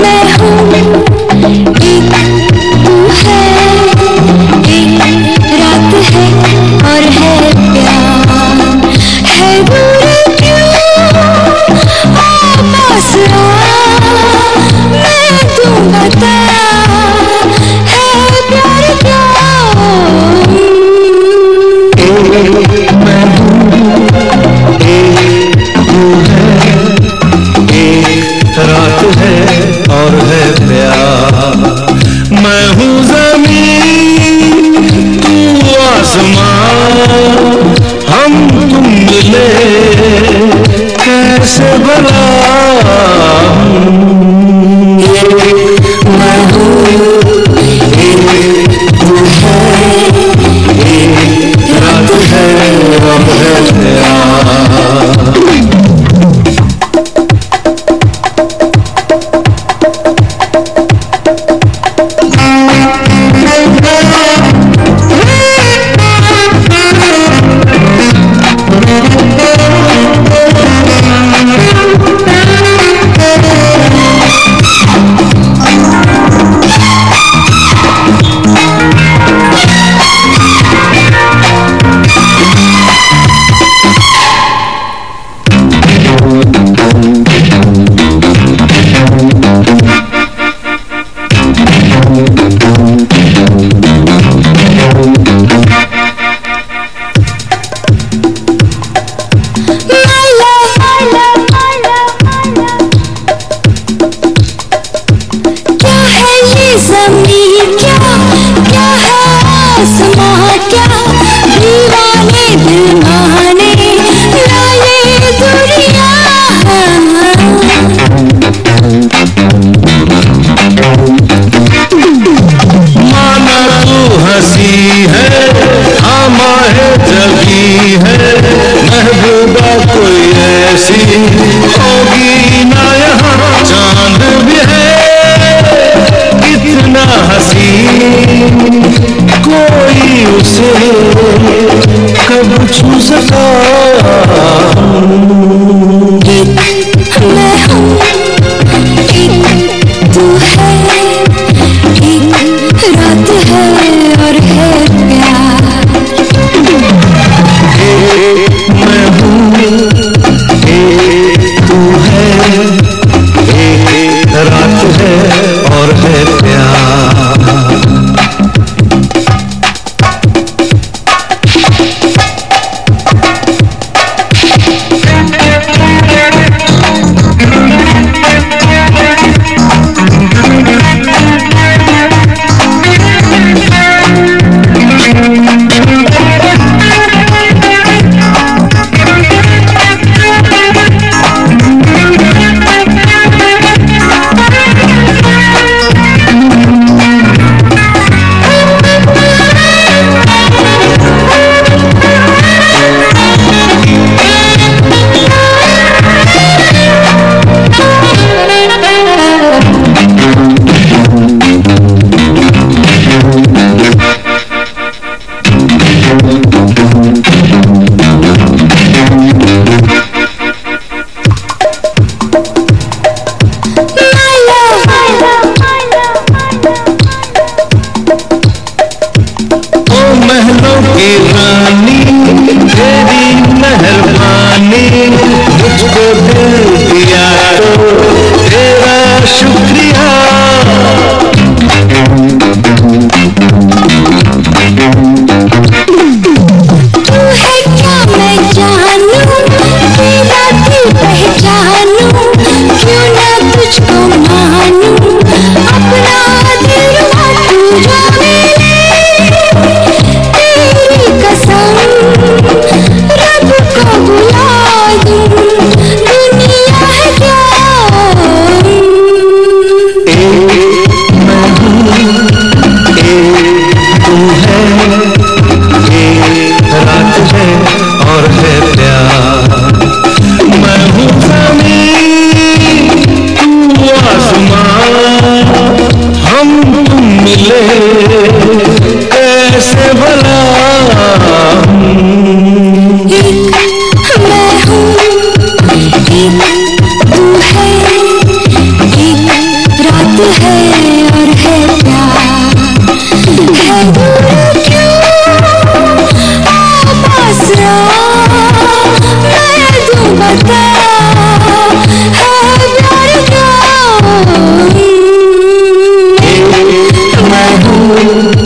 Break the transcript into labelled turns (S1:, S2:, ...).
S1: may hold me.
S2: आसमां हम तुम मिले कैसे भला
S1: जमीन
S2: से कब छू सका। मुझको दिल दिया तो तेरा शुक्र
S1: Thank you.